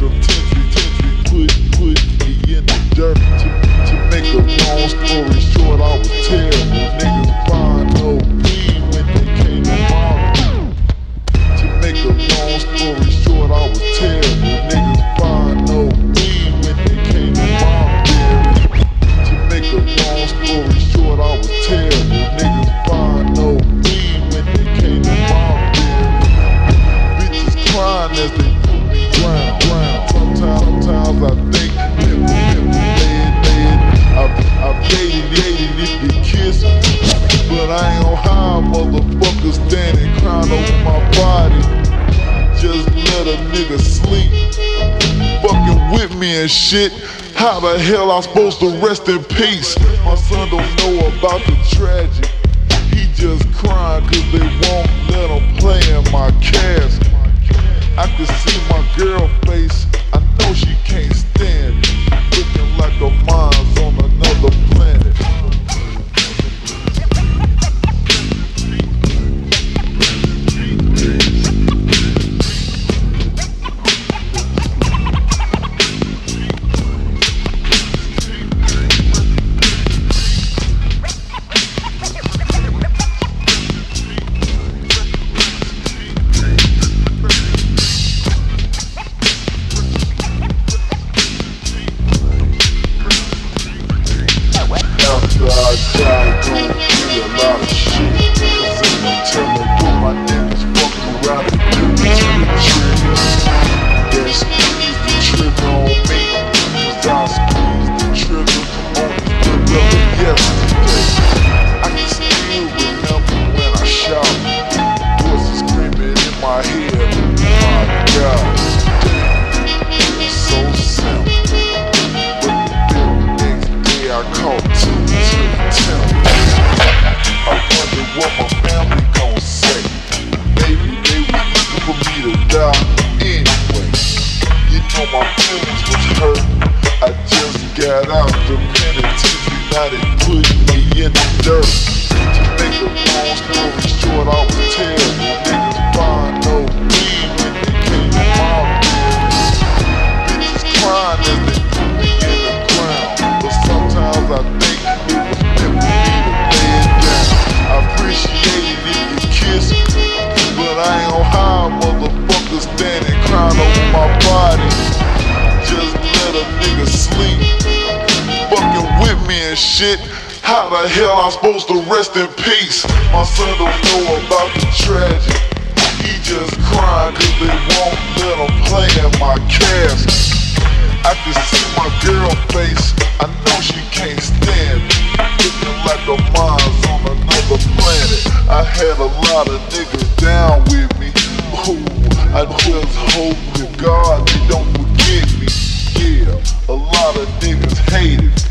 put, put me in the dirt. To, to make a long story short, I was terrible. Niggas find no weed when they came to my. To make a long story short, I was terrible. Niggas find no weed when they came to my. To make a long story short, I was terrible. Niggas no weed when they came. Bitches crying as they I think I paid 80 to kiss But I ain't on crying over my body Just let a nigga sleep Fucking with me and shit how the hell I'm supposed to rest in peace? My son don't know about the tragic. He just crying cause they won't let him play him. somebody put me in the dirt. To make a long story short, I was terrible. and shit. How the hell I'm supposed to rest in peace? My son don't know about the tragedy. He just crying cause they won't let him play in my casket. I can see my girl face. I know she can't stand me. Looking like a mind's on another planet. I had a lot of niggas down with me. Ooh, I just hope to God they don't forget me. Yeah, a lot of niggas hated me.